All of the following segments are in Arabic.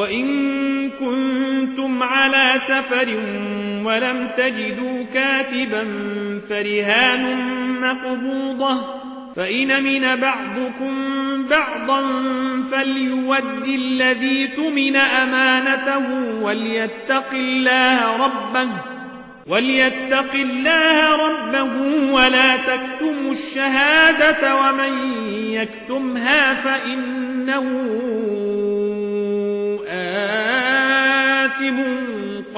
وإن كنتم على سفر ولم تجدوا كاتبا فرهان مقبوضة فإن من بعضكم بعضا فليود الذي تمن أمانته وليتق الله ربه وليتق الله ربه ولا تكتموا الشهادة ومن يكتمها فإنه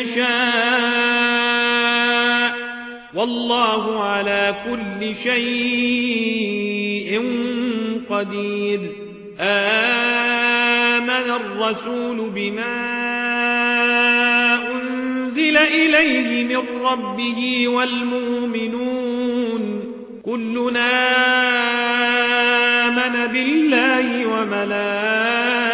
يشاء. والله على كل شيء قدير. آمن الرسول بما أنزل إليه من ربه والمؤمنون. كلنا آمن بالله وملائكته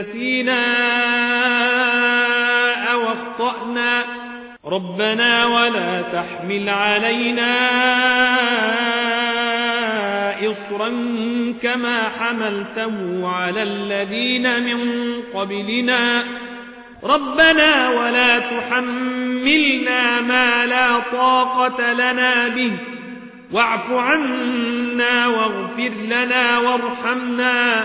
نسينا أو أخطأنا. ربنا ولا تحمل علينا إصرا كما حملته على الذين من قبلنا. ربنا ولا تحملنا ما لا طاقة لنا به. واعف عنا واغفر لنا وارحمنا.